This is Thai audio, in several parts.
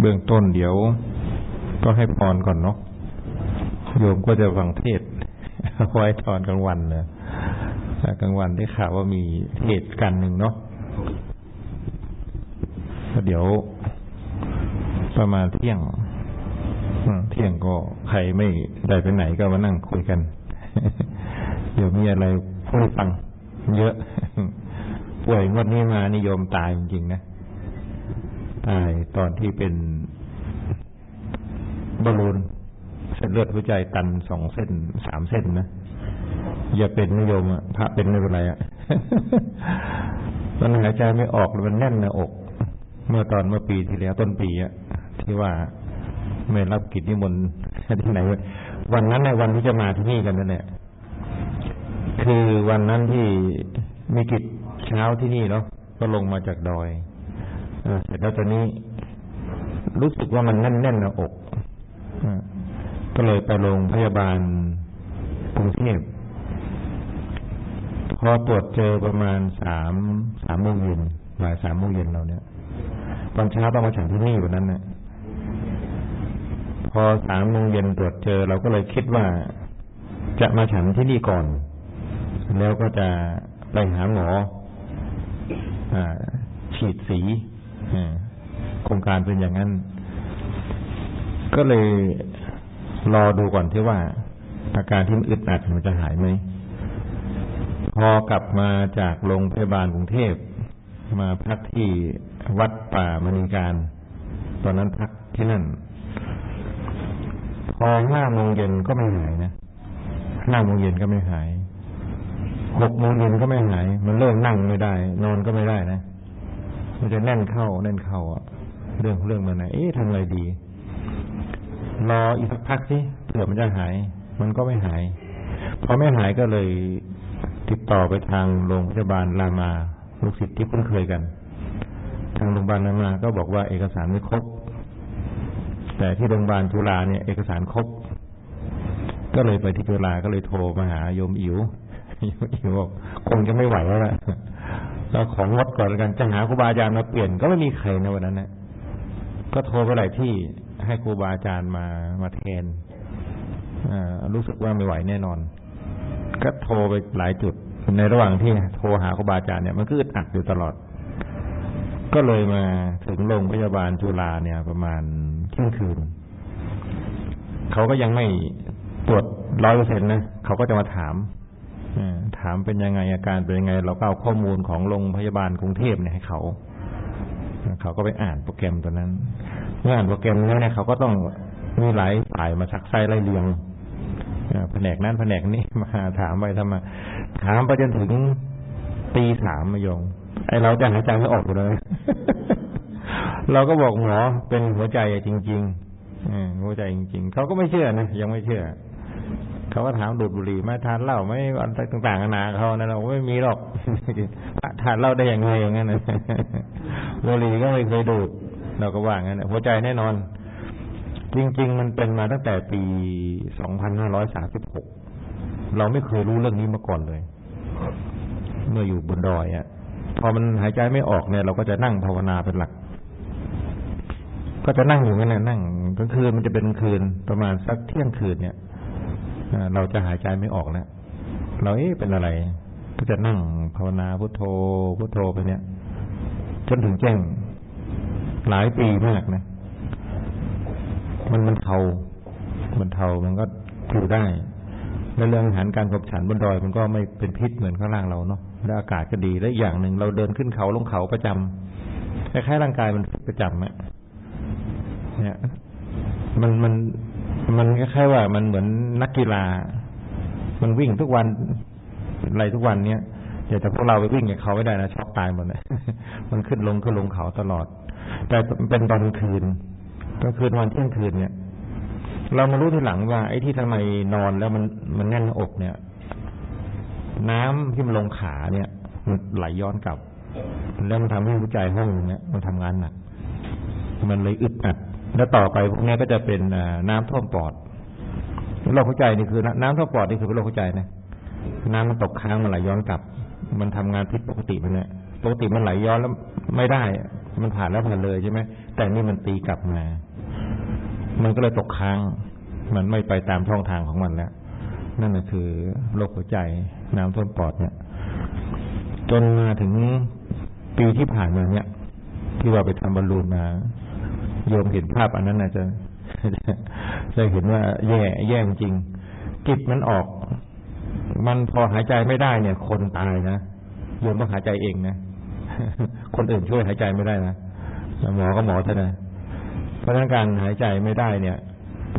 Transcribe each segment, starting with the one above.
เบื้องต้นเดี๋ยว ก็ให้พรก่อนเนาะโยมก็จะฟังเทศไว้ตอนกลางวันเลยกลางวันได้ข่าวว่ามีเทศกันหนึ่งเนาะเดี๋ยว ประมาณเที่ยงเที่ยงก็ใครไม่ได้ไปไหนก็มานั่งคุยกัน เดี๋ยวมีอะไรพูดฟัง เยอะป่วยงวดนี้มานิยมตายจริงๆนะ ตายตอนที่เป็นบอลลูนเส้นเลือดหัวใจตันสองเส้นสามเส้นนะอย่าเป็นนิยมอะพระเป็นไม่เป็นไรอะมันหายใจไม่ออกมันแน่นหน้าอก เมื่อตอนเมื่อปีที่แล้วต้นปีอะที่ว่าไม่รับกิจนิมนต์ที่ไหนวันนั้นในวันที่จะมาที่นี่กันนั่นแหละคือวันนั้นที่มีกิจเช้าที่นี่เนาะก็ลงมาจากดอย เสร็จแล้วตอนนี้รู้สึกว่ามันแน่นแน่นหน้าอกก็เลยไปโรงพยาบาลกรุงเทพพอตรวจเจอประมาณสามสามโมงเย็นบ่ายสามโมงเย็นเราเนี่ยตอนเช้าต้องมาฉันที่นี่วันนั้นเนี่ยพอสามโมงเย็นตรวจเจอ เราก็เลยคิดว่าจะมาฉันที่นี่ก่อน แล้วก็จะไปหาหมออฉีดสี โครงการเป็นอย่างนั้น ก็เลยรอดูก่อนที่ว่าอาการที่มันอึดอัดมันจะหายไหม พอกลับมาจากโรงพยาบาลกรุงเทพมาพักที่วัดป่ามณีการ ตอนนั้นพักที่นั่น พอห้าโมงเย็นก็ไม่หายนะห้าโมงเย็นก็ไม่หายหกโมงเย็นก็ไม่หาย มันเริ่มนั่งไม่ได้ นอนก็ไม่ได้นะ มันจะแน่นเข้าแน่นเข้าอะ เรื่องเรื่องมันนะเอ๊ะทำอะไรดี รออีกสักพักสิเผื่อมันจะหาย มันก็ไม่หายพอไม่หายก็เลยติดต่อไปทางโรงพยาบาลรามา ลูกศิษย์ที่คุ้นเคยกัน ทางโรงพยาบาลรามาก็บอกว่าเอกสารไม่ครบ แต่ที่โรงพยาบาลจุฬาเนี่ยเอกสารครบ ก็เลยไปที่จุฬาก็เลยโทรมาหาโยมอิ๋วโยมอิ๋วบอกคงจะไม่ไหวแล้วล่ะ เราของงดก่อนแล้วกันจะหาครูบาอาจารย์มาเปลี่ยนก็ไม่มีใครในวันนั้นนะก็โทรไปหลายที่ให้ครูบาอาจารย์มามาแทนรู้สึกว่าไม่ไหวแน่นอน ก็โทรไปหลายจุด ในระหว่างที่โทรหาครูบาอาจารย์เนี่ยมันก็อึดอัดอยู่ตลอด ก็เลยมาถึงโรงพยาบาลจุฬาเนี่ย ประมาณเที่ยงคืนเขาก็ยังไม่ตรวจร้อยเปอร์เซ็นต์นะเขาก็จะมาถาม ถามเป็นยังไงอาการเป็นยังไง เราก็เอาข้อมูลของโรงพยาบาลกรุงเทพเนี่ยให้เขาเขาก็ไปอ่านโปรแกรมตัวนั้น เมื่ออ่านโปรแกรมแล้วเนี่ยเขาก็ต้องมีหลายฝ่ายมาซักไซไล่เลียงแผนกนั้นแผนกนี้มาถามไปทำไมถามไปจนถึงตีสามมายงไอเราจะหายใจไม่ออกเลย เราก็บอกหมอเป็นหัวใจจริงๆหัวใจจริง ๆเขาก็ไม่เชื่อนะยังไม่เชื่อ เขาก็ถามดูดบุหรี่ไม่ทานเหล้าไม่อะไรต่างๆนานาเขานะเราไม่มีหรอกทานเหล้าได้อย่างไงอย่างนั้นนะบุหรี่ก็ไม่เคยดูด เราก็ว่างั้นหัวใจแน่นอน จริง ๆ มันเป็นมาตั้งแต่ปีสองพันห้าร้อยสาสิบหกเราไม่เคยรู้เรื่องนี้มาก่อนเลย เมื่ออยู่บนดอยอะ พอมันหายใจไม่ออกเนี่ย เราก็จะนั่งภาวนาเป็นหลักก็จะนั่งอยู่งั้นนะนั่งกลางคืนมันจะเป็นคืนประมาณสักเที่ยงคืนเนี่ย เราจะหายใจไม่ออกแล้วเราเอ๊ะเป็นอะไร ก็จะนั่งภาวนาพุทโธพุทโธไปเนี่ย จนถึงแจ้งหลายปีมากนะมันมันเทามันเทามันก็อยู่ได้แล้วเรื่องอาหารการขบฉันบนดอยมันก็ไม่เป็นพิษเหมือนข้างล่างเราเนาะแล้วอากาศก็ดีและอย่างหนึ่งเราเดินขึ้นเขาลงเขาประจำคล้ายๆร่างกายมันประจำอะเนี่ยมันมัน มันคล้ายๆว่ามันเหมือนนักกีฬา มันวิ่งทุกวันอะไรทุกวันเนี้ยเดี๋ยวแต่พวกเราไปวิ่งกับเขาไม่ได้นะช็อกตายหมดเลยมันขึ้นลงขึ้นลงเขาตลอด แต่เป็นตอนคืน ก็คืนวันเที่ยงคืนเนี่ย เรามารู้ทีหลังว่า ไอ้ที่ทำไมนอนแล้วมันมันแน่นอกเนี่ย น้ำที่มันลงขาเนี่ยมันไหลย้อนกลับ แล้วมันทำให้หัวใจห้องเนี่ยมันทำงานหนักมันเลยอึดอัด แล้วต่อไปพวกนี้ก็จะเป็นน้ำท่วมปอดโรคหัวใจนี่คือ น้ำท่วมปอดนี่คือเป็นโรคหัวใจนะน้ำมันตกค้างมันไหลย้อนกลับ มันทำงานผิดปกติไปเนี่ยปกติมันไหลย้อนแล้วไม่ได้ มันผ่านแล้วผ่านเลยใช่ไหมแต่นี่มันตีกลับมา มันก็เลยตกค้าง มันไม่ไปตามช่องทางของมันแล้วนั่นก็คือโรคหัวใจ น้ำท่วมปอดเนี่ย จนมาถึงปีที่ผ่านมาเนี่ย ที่ว่าไปทำบอลลูนมา โยมเห็นภาพอันนั้นนะจะจะเห็นว่าแย่แย่จริงจิตมันออก มันพอหายใจไม่ได้เนี่ย คนตายนะโยมต้องหายใจเองนะคนอื่นช่วยหายใจไม่ได้นะหมอก็หมอเท่านั้นเพราะฉะนั้นการหายใจไม่ได้เนี่ย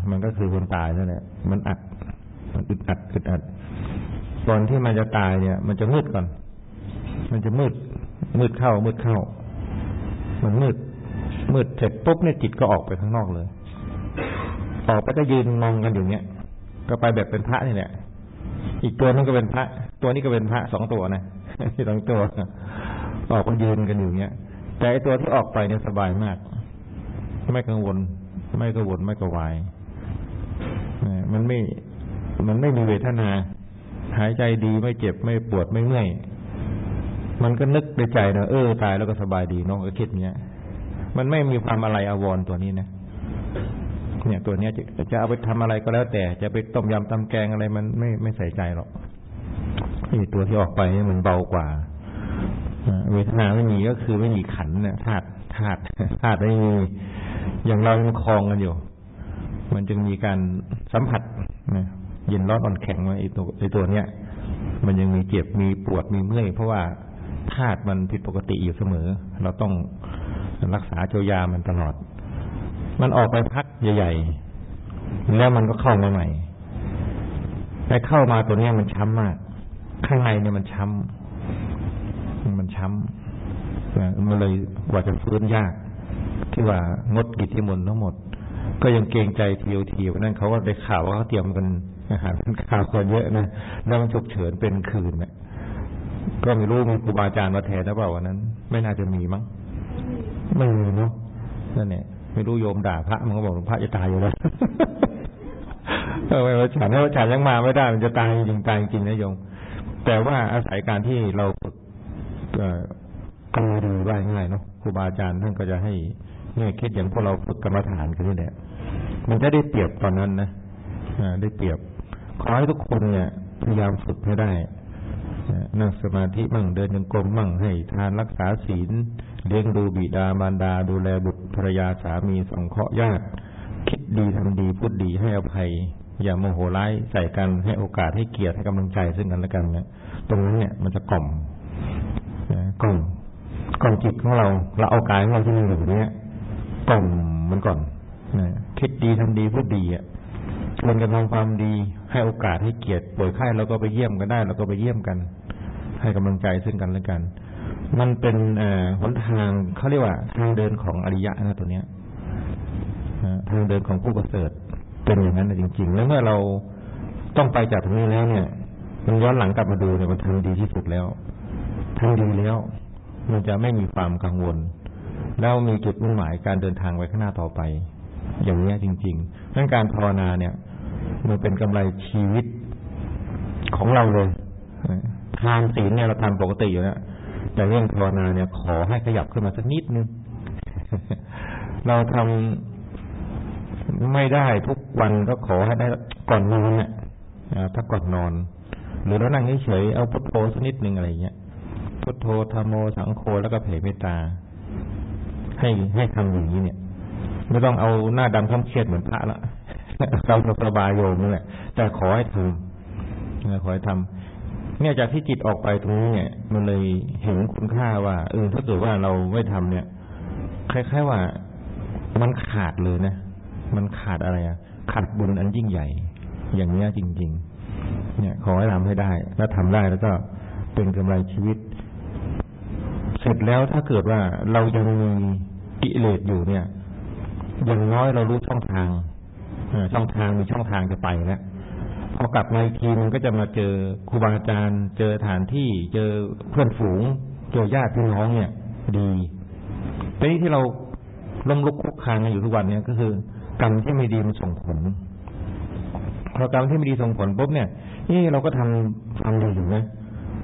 มันก็คือคนตายนั่นแหละมันอัดมันอึดอัดอึดอัดตอนที่มันจะตายเนี่ย มันจะมืดก่อน มันจะมืด มืดเข้า มืดเข้า มันมืด มืดเสร็จปุ๊บเนี่ยจิตก็ออกไปข้างนอกเลย ออกไปก็ยืนมองกันอยู่เนี้ยก็ไปแบบเป็นพระนี่แหละอีกตัวนึงก็เป็นพระ ตัวนี้ก็เป็นพระสองตัวนะที่สองตัวออกมายืนกันอยู่เนี้ยแต่ไอตัวที่ออกไปเนี่ยสบายมาก ไม่กังวล ไม่กังวลไม่กระวายมันไม่ มันไม่มีเวทนา หายใจดีไม่เจ็บไม่ปวดไม่เมื่อยมันก็นึกในใจนะเออตายแล้วก็สบายดีน้องก็คิดเนี้ย มันไม่มีความอะไรอวรตัวนี้นะเนี่ยตัวเนี้ยจะจะเอาไปทำอะไรก็แล้วแต่ จะไปต้มยำตำแกงอะไรมันไม่ไม่ใส่ใจหรอกนี่ตัวที่ออกไปมันเบากว่าเวทนาไม่มีก็คือไม่มีขันเนี่ยธาตุธาตุธาตุไม่มีอย่างเรายังคลองกันอยู่ มันจึงมีการสัมผัสนะเย็นร้อนอ่อนแข็งมาไอตัวไอตัวเนี้ย มันยังมีเจ็บมีปวดมีเมื่อยเพราะว่าธาตุมันผิดปกติอยู่เสมอ เราต้อง รักษาเจียามันตลอด มันออกไปพักใหญ่ๆ แล้วมันก็เข้ามาใหม่ไอ้เข้ามาตัวเนี้ยมันช้ำมาก ข้างในเนี่ยมันช้ำมันช้ำมันเลยกว่าจะฟื้นยาก ที่ว่างดกิจที่มนทั้งหมด ก็ยังเกรงใจทียวเทียวนั่นเขาก็ได้ข่าวว่าเขาเตรียมกันอาหารเป็นข่าวคนเยอะนะแล้วมันฉุกเฉินเป็นคืนเนี่ยก็ไม่รู้มีครูบาอาจารย์มาแทนหรือเปล่าวันนั้น ไม่น่าจะมีมั้ง ไม่มีเนาะนั่นเนี่ยไม่รู้โยมด่าพระมันก็บอกหลวงพระจะตายอยู่แล้วเออว่าฉันว่าฉันยังมาไม่ได้มันจะตายจริงตายจริงนะโยม แต่ว่าอาศัยการที่เราฝึกก็ดูได้ง่ายเนาะครูบาอาจารย์ท่านก็จะให้เนี่ยคิดอย่างพวกเราฝึกกรรมฐานกันนี่แหละมันจะได้เปรียบตอนนั้นนะได้เปรียบขอให้ทุกคนเนี่ยพยายามฝึกให้ได้นั่งสมาธิมั่งเดินยังกรมมั่งให้ทานรักษาศีล เลี้ยงดูบิดามารดาดูแลบุตรภรรยาสามีสงเคราะห์ญาติ คิดดีทำดีพูดดีให้อภัย อย่าโมโหร้ายใส่กันให้โอกาสให้เกียรติให้กำลังใจซึ่งกันและกันเนี่ยตรงนั้นเนี่ยมันจะกล่อมกล่อนก่อนจิตของเราเราเอากายของเราที่มีอยู่เนี้ยกล่อมมันก่อนนะคิดดีทำดีพูดดีอะชวนกันทำความดีให้โอกาสให้เกียรติป่วยไข้เราก็ไปเยี่ยมกันได้เราก็ไปเยี่ยมกัน ให้กำลังใจซึ่งกันและกัน มันเป็นหนทางเขาเรียกว่า ทางเดินของอริยะนะตัวเนี้ยทางเดินของผู้ประเสริฐเป็นอย่างนั้นจริง ๆ แล้วเมื่อเราต้องไปจากตรงนี้แล้วเนี่ย มันย้อนหลังกลับมาดูเนี่ยมันทำดีที่สุดแล้วทำดีแล้ว มันจะไม่มีความกังวล แล้วมีจุดมุ่งหมายการเดินทางไว้ข้างหน้าต่อไป อย่างนี้จริงๆดังการภาวนาเนี่ย มันเป็นกำไรชีวิตของเราเลยทานศีลเนี่ยเราทำปกติอยู่แล้ว แต่เรื่องภาวนาเนี่ย ขอให้ขยับขึ้นมาสักนิดนึง เราทำไม่ได้ทุกวันก็ขอให้ได้ก่อนนอนเนี่ยถ้าก่อนนอน หรือเรานั่งเฉยๆเอาพุทโธสักนิดนึงอะไรเงี้ยพุทโธธรรมโมสังโฆแล้วก็เผยเมตตา ให้ให้ทำอย่างนี้เนี่ย ไม่ต้องเอาหน้าดำข้ามเครียดเหมือนพระละเราสบายโยมนี่แหละแต่ขอให้ทำขอให้ทำ เนี่ยจากที่จิตออกไปตรงนี้เนี่ย มันเลยเห็นคุณค่าว่าเออถ้าเกิดว่าเราไม่ทำเนี่ยคล้ายๆว่ามันขาดเลยนะ มันขาดอะไรอะขาดบุญอันยิ่งใหญ่ อย่างเนี้ยจริง ๆ เนี่ยขอให้ทำให้ได้ ถ้าทำได้แล้วก็เป็นกำไรชีวิต เสร็จแล้วถ้าเกิดว่าเรายังมีกิเลสอยู่เนี่ยอย่างน้อยเรารู้ช่องทางช่องทางมีช่องทางจะไปแล้ว พอกลับมาอีกทีมันก็จะมาเจอครูบาอาจารย์ เจอฐานที่ เจอเพื่อนฝูง เจอญาติพี่น้องเนี่ย ดีแต่นี้ที่เราล้มลุกคุกคานกันอยู่ทุกวันเนี่ยก็คือกรรมที่ไม่ดีมันส่งผลพอกรรมที่ไม่ดีส่งผลปุ๊บเนี่ยนี่เราก็ทำทำดีอยู่นะ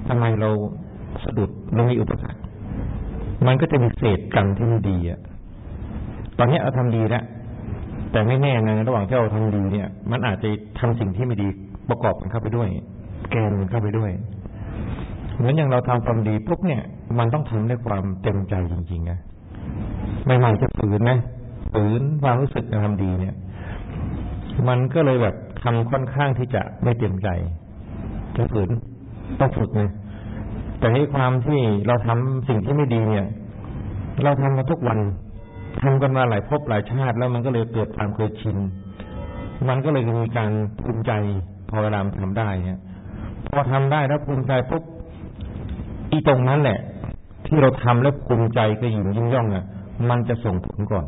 ทำไมเราสะดุดเรามีอุปสรรคมันก็จะมีเศษกรรมที่ไม่ดีอะ ตอนนี้เราทำดีแล้วแต่ไม่แน่นะระหว่างที่เราทำดีเนี่ย มันอาจจะทำสิ่งที่ไม่ดี ประกอบกันเข้าไปด้วย แกนมันเข้าไปด้วย เหมือนอย่างเราทำความดีปุ๊บเนี่ย มันต้องทำด้วยความเต็มใจจริงๆนะไม่ไม่จะฝืนนะฝืนความรู้สึกจะทำดีเนี่ย มันก็เลยแบบทำค่อนข้างที่จะไม่เต็มใจจะฝืนต้องฝึกนะแต่ในความที่เราทำสิ่งที่ไม่ดีเนี่ย เราทำมาทุกวันทำกันมาหลายภพหลายชาติ แล้วมันก็เลยเกิดความเคยชิน มันก็เลยมีการภูมิใจ พอเวลาทำได้เนี่ยพอทำได้แล้วภูมิใจปุ๊บอีตรงนั้นแหละ ที่เราทำแล้วภูมิใจก็ยิ่งยิ่งย่องอะ มันจะส่งผลก่อน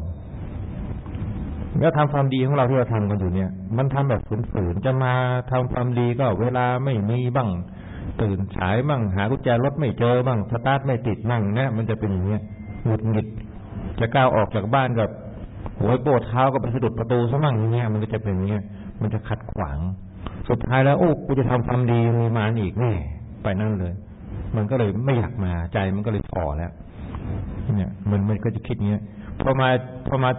แล้วทำความดีของเราที่เราทำกันอยู่เนี่ย มันทำแบบฝืนๆจะมาทำความดีก็เวลาไม่มีบ้างตื่นสายบ้างหากุญแจรถไม่เจอบ้างสตาร์ทไม่ติดบ้างเนี่ยมันจะเป็นอย่างเงี้ยหงุดหงิดจะก้าวออกจากบ้านกับหัวโปวดเท้าก็ไปสะดุดประตูซะมั่งอย่างเงี้ยมันก็จะเป็นอย่างเงี้ยมันจะขัดขวาง สุดท้ายแล้วโอ้กูจะทำความดีมีมาอีกแน่ไปนั่นเลย มันก็เลยไม่อยากมาใจมันก็เลยฝ่อแล้วเนี่ยมันมันก็จะคิดเงี้ยพอมาพอมา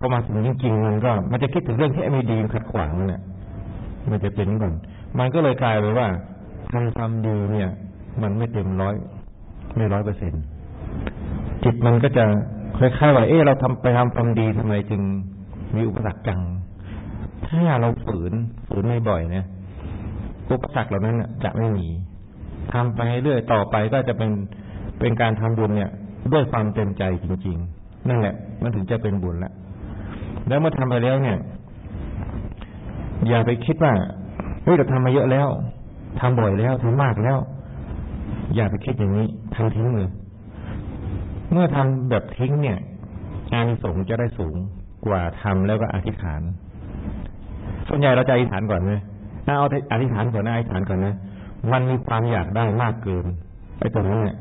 พอมาถึงจริงๆมันก็ มันจะคิดถึงเรื่องที่ไม่ดีขัดขวางเนี่ยมันจะเป็นก่อนมันก็เลยกลายไปว่าทำความดีเนี่ย มันไม่เต็มร้อยไม่ร้อยเปอร์เซ็นจิตมันก็จะคล้ายๆว่าเออเราทำไปทำความดีทำไมจึงมีอุปสรรคจัง ถ้าเราฝืนฝืนไม่บ่อยเนี่ยอุปสรรคเหล่านั้นจะไม่มีทำไปเรื่อยต่อไปก็จะเป็นเป็นการทำบุญเนี่ย ด้วยความเต็มใจจริง ๆ นั่นแหละ มันถึงจะเป็นบุญละแล้วเมื่อทำไปแล้วเนี่ย อย่าไปคิดว่าเฮ้ยเราทำมาเยอะแล้วทำบ่อยแล้วทำมากแล้ว อย่าไปคิดอย่างนี้ทำทิ้งเลยเมื่อทำแบบทิ้งเนี่ยอานิสงส์จะได้สูงกว่าทำแล้วก็อธิษฐาน ส่วนใหญ่เราจะอธิษฐานก่อนไหมถ้าเอาอธิษฐานก่อนนะอธิษฐานก่อนนะมันมีความอยากได้มากเกินไอ้ตรงนั้นเนี่ย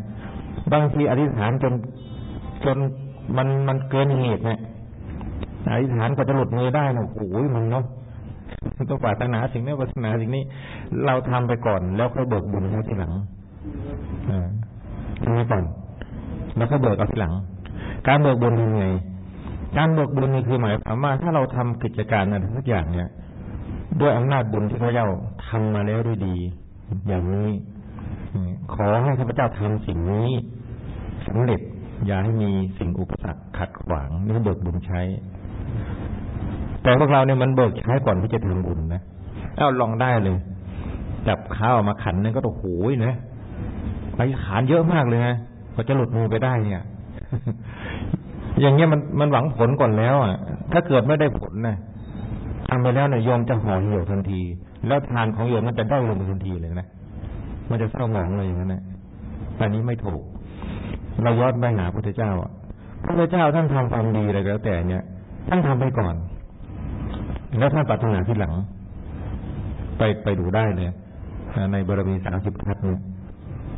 บางทีอธิษฐานจนจนมันมันเกินเหตุเนี่ยอธิษฐานก็จะหลุดมือได้นะโอ้ยมันเนาะต้องปรารถนาสิ่งนี้ปรารถนาสิ่งนี้ เราทำไปก่อน แล้วค่อยเบิกบุญให้ทีหลังอ่าทำไปก่อน แล้วก็เบิกเอาทีหลัง การเบิกบุญยังไงการเบิกบุญนี่คือหมายความว่าถ้าเราทำกิจการอะไรสักอย่างเนี่ย ด้วยอำนาจบุญที่พระเจ้าทำมาแล้วด้วยดี อย่างนี้ขอให้ข้าพเจ้าทำสิ่งนี้สำเร็จอย่าให้มีสิ่งอุปสรรคขัดขวางนี่เบิกบุญใช้ แต่พวกเราเนี่ยมันเบิกใช้ก่อนที่จะทำบุญนะเอาลองได้เลย จับข้าวมาขันนั่นก็โอ้โหนะไปขานเยอะมากเลยนะพอจะหลุดมือไปได้เนี่ย อย่างเงี้ยมันมันหวังผลก่อนแล้ว อะ ถ้าเกิดไม่ได้ผลนะ ทำไปแล้วเนี่ยโยมจะห่อเหี่ยวทันที แล้วทานของโยมมันจะได้ลงทันทีเลยนะมันจะเศร้าหมองเลยอย่างนั้นนะอันนี้ไม่ถูก เราย้อนไปหาพระพุทธเจ้าอะพระพุทธเจ้าท่านทำความดีอะไรก็แล้วแต่เนี่ยท่านทำไปก่อน แล้วท่านปรารถนาที่หลัง ไปไปดูได้เลยในบารมีสามสิบทัศเนี่ย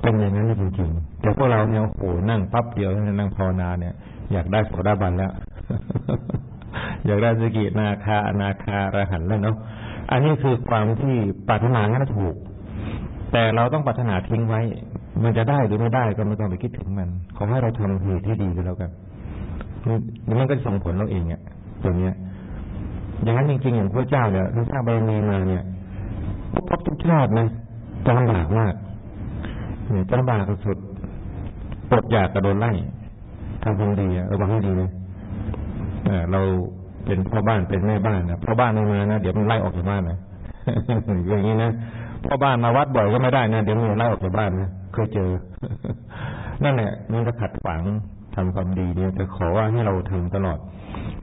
เป็นอย่างนั้นจริงๆแต่พวกเราเนี่ยโอ้นั่งปั๊บเดียวนั่งภาวนาเนี่ย อยากได้โสดาบันแล้ว อยากได้สกินาคาอนาคาระหันแล้วเนาะอันนี้คือความที่ปรารถนางั้นถูก แต่เราต้องปรารถนาทิ้งไว้ มันจะได้หรือไม่ได้ก็ไม่ต้องไปคิดถึงมัน ขอให้เราทำเหตุที่ดีก็แล้วกันมันก็ส่งผลเราเองอะตรงเนี้ย อย่างนั้นจริงๆอย่างพระเจ้าเนี่ยท่านสร้างบารมีมาเนี่ยพบทุกชาตินะจะลำบากมากเนี่ยจ้าบาสุดปลดอยากกระโดนไล่ทำความดีอะระวังให้ดีเลยเรา เป็นพ่อบ้านเป็นแม่บ้านนะพ่อบ้านไม่มานะเดี๋ยวมันไล่ออกจากบ้านนะอย่างนี้นะพ่อบ้านมาวัดบ่อยก็ไม่ได้นะเดี๋ยวมันไล่ออกจากบ้านนะเคยเจอ นั่นแหละมันก็ขัดขวางทำความดีเนี่ยแต่ขอว่าให้เราทำตลอด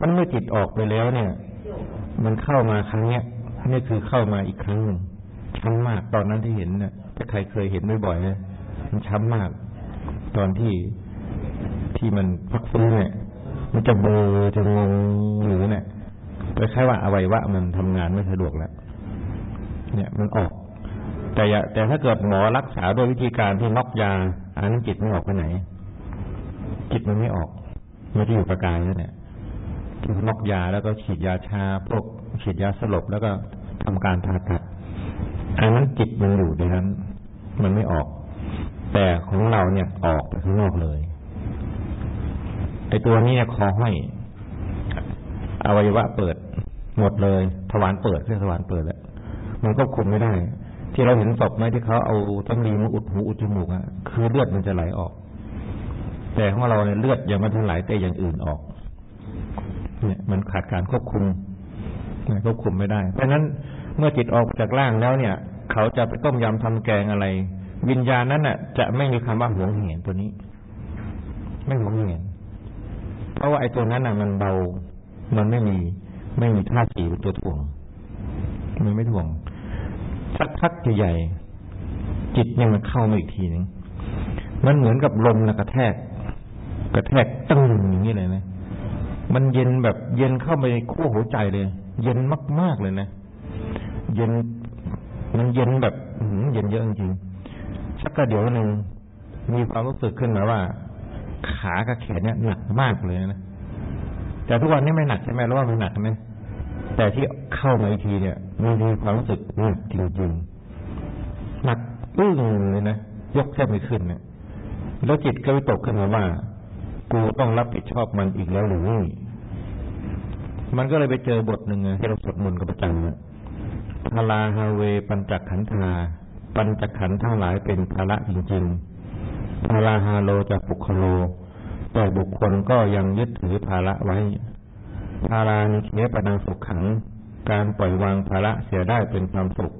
มันเมื่อจิตออกไปแล้วเนี่ย มันเข้ามาครั้งเนี้ยนี่คือเข้ามาอีกครั้งหนึ่งช้ำมากตอนนั้นที่เห็นนะถ้าใครเคยเห็นบ่อยๆนะมันช้ำมาก ตอนที่ที่มันพักฟื้นเนี่ย มันจะเบลอจะงงหรือเนี่ยไปแค่ว่าอวัยวะมันทำงานไม่สะดวกแล้ว เนี่ยมันออก แต่แต่ถ้าเกิดหมอรักษาด้วยวิธีการที่นอกยาอันนั้นจิตไม่ออกไปไหน จิตมันไม่ออกมันจะอยู่ประกายนั่นแหละที่นอกยาแล้วก็ฉีดยาชาพวกฉีดยาสลบแล้วก็ทำการผ่าตัดอันนั้นจิตมันอยู่ในนั้น มันไม่ออก แต่ของเราเนี่ยออกไปข้างนอกเลย ตัวนี้คอห้อยอวัยวะเปิด หมดเลยทวารเปิดเรื่องทวารเปิดแล้วมันก็คุมไม่ได้ ที่เราเห็นศพไหมที่เขาเอาตั้งรีมาอุดหูอุดจมูกอะคือเลือดมันจะไหลออก แต่ของเราเนี่ยเลือดยังไม่ทันไหลแต่อย่างอื่นออก เนี่ย มันขาดการควบคุมควบคุมไม่ได้ เพราะฉะนั้นเมื่อจิตออกจากร่างแล้วเนี่ย เขาจะไปต้มยำทำแกงอะไร วิญญาณนั้นน่ะ จะไม่มีคำว่าหวงเหียนตัวนี้ ไม่หวงเหียน เพราะว่าไอ้ตัวนั้นน่ะมันเบา มันไม่มีไม่มีท่าทีเป็นตัวถ่วง มันไม่ถ่วงสักพักใหญ่จิตเนี่ยมันเข้ามาอีกทีหนึ่งมันเหมือนกับลมนะกระแทก กระแทกตึ้งอย่างนี้เลยนะมันเย็นแบบเย็นเข้าไปในขั้วหัวใจเลย เย็นมากๆเลยนะเย็นมันเย็นแบบเย็นเยอะจริงสักกระเดี๋ยวหนึ่งมีความรู้สึกขึ้นมาว่า ขากับแขนเนี่ยหนักมากเลยนะแต่ทุกวันนี้ไม่หนักใช่ไหมรู้ว่ามันหนักไหมแต่ที่เข้ามาอีกทีเนี่ยมันมีความรู้สึกหนักจริงๆหนักปึ้งเลยนะยกแทบไม่ขึ้นเนี่ยแล้วจิตก็วิตกขึ้นมาว่า กูต้องรับผิดชอบมันอีกแล้วหรือมันก็เลยไปเจอบทหนึ่งที่เราสวดมนต์กับประจำพลาฮาเว ปัญจขันธา ปัญจขันธ์ทั้งหลายเป็นภาระจริงๆ พลาฮาโลจะปุคโล แต่บุคคลก็ยังยึดถือภาระไว้ภารานิเคปนังสุขขัง การปล่อยวางภาระเสียได้เป็นความสุข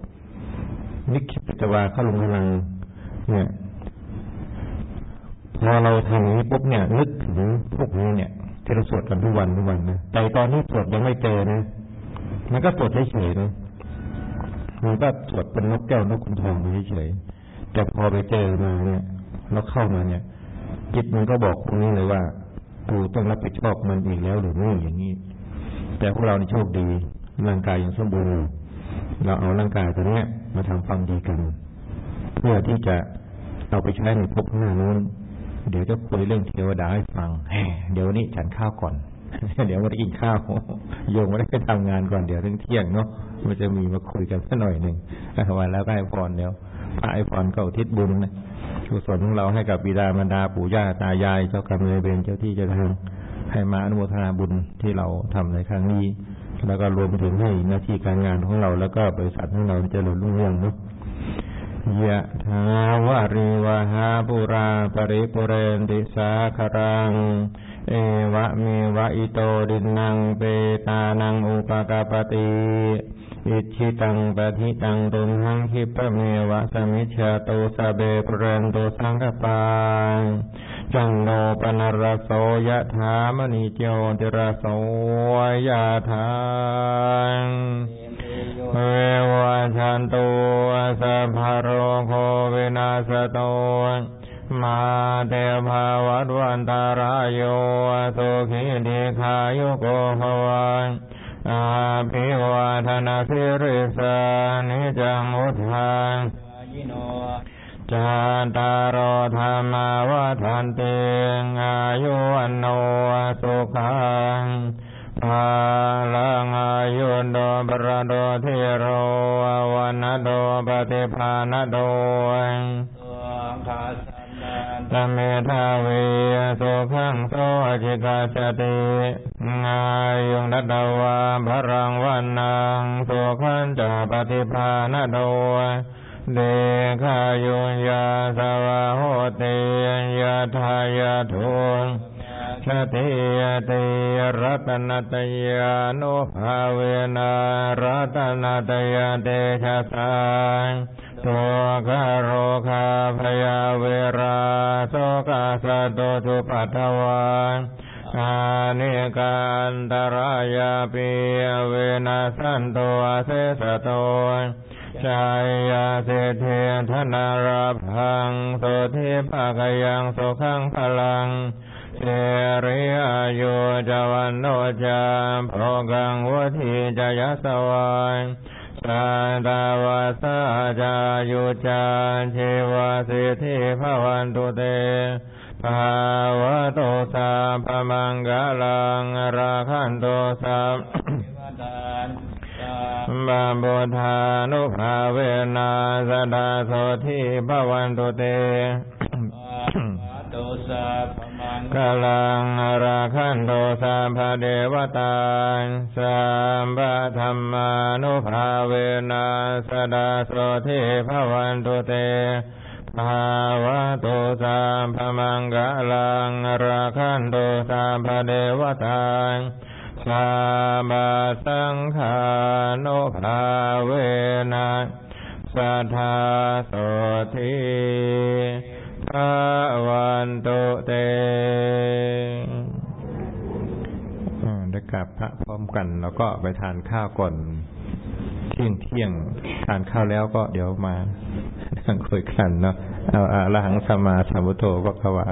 นิคิปจวาเข้าลงพลัง เนี่ย พอเราทำนี้ปุ๊บเนี่ยนึกถึงพวกนี้เนี่ยที่เราสวดกันทุกวันทุกวันนะแต่ตอนนี้สวดยังไม่เจอนะมันก็สวดเฉยๆนะมันก็สวดเป็นนกแก้วนกขุนทองเฉยแต่พอไปเจอมาเนี่ย แล้วเข้ามาเนี่ย จิตมันก็บอกตรงนี้เลยว่ากูต้องรับผิดชอบมันอีกแล้วหรือไม่อย่างนี้ แต่พวกเราในโชคดีร่างกายยังสมบูรณ์เราเอาร่างกายตัวเนี้ย มาทำความดีกัน เพื่อที่จะเอาไปใช้ในภพหน้านู้น เดี๋ยวจะคุยเรื่องเทวดาให้ฟังเดี๋ยวนี้ฉันข้าวก่อน เดี๋ยวมาได้กินข้าวโยงไม่ได้ไปทำงานก่อนเดี๋ยวถึงเที่ยงเนาะมันจะมีมาคุยกันสักหน่อยหนึ่งวันแล้วก็ให้พรเดี๋ยวพระไอพรก็อุทิศบุญนะ กุศลของเราให้กับบิดามารดาปู่ย่าตายายเจ้ากรรมนายเวรเจ้าที่เจ้าทางให้มาอนุโมทนาบุญที่เราทำในครั้งนี้ แล้วก็รวมถึงให้หน้าที่การงานของเรา แล้วก็บริษัทของเราเจริญรุ่งเรืองเนาะยะถาวาริวหาปุราปริปุเรนติสาครัง เอวะเมวะอิโตดินังเปตานังอุปกาปติ อิชิตังปฏิตังตุมหังคิปะเมวะสมิชาโตสเบปเรนโตสังกปาจังโนปนรโสยะถามณีโจติรโสยะถาาทนาสิริสานิจังอุทานจันตารโธรรมาวาทันติอายุวันโนสุขังภาลังอายุโดบรโดทิโรวันโดปฏิภาณ เมธาวีสุขังโสจิกาจติงายุงนัตวาพรังวันนางสุขันจะปฏิภาณโดเดขายุญญาสวะโหติยาทายาทุน ชติยติรัตนตยานุภาเวนารัตนตยาเตชะสังตัวคาโรคาพยาเวราโสกาสะโตทุปัทวานอานิการตรายาปีเวนัสันโตเสสโตชายาเสเทธนาราพังโสทิภาคยังโสขังพลัง เสริอายุจวันโนจามโพกังวัฏีจยสวายสัตาวาสาจายุจาชีวาสิทธิภวันตุเตภาวะโตสาพมังกาลังราคันโตสาบาบุธานุภาเวนาสดาโสทิภวันตุเต สะพมังกาลังอราคันโตสัมภเดวตาสัมปะธรรมานุภาเวนัสดาโสทิภวันตุเตภาวะโตสัมภมังกาลังอราคันโตสัมภเดวตาสัมปะสังฆานุภาเวนัสัทธาโสทิ ภาวันตุเตอืมได้กราบพระพร้อมกัน แล้วก็ไปทานข้าวก่อนเที่ยงเที่ยงทานข้าวแล้วก็เดี๋ยวมานั่งคุยกันเนาะเอาอรหังสมาสัมพุทโธก็กวา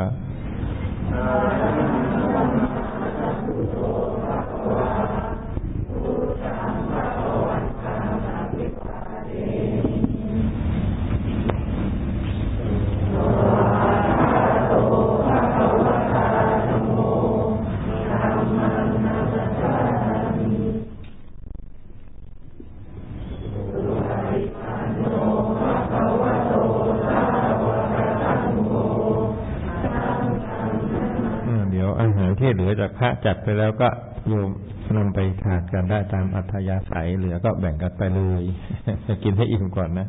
จัดไปแล้วก็โยมนำไปทานกันได้ตามอัธยาศัยเหลือก็แบ่งกันไปเลย กินให้อิ่มก่อนนะ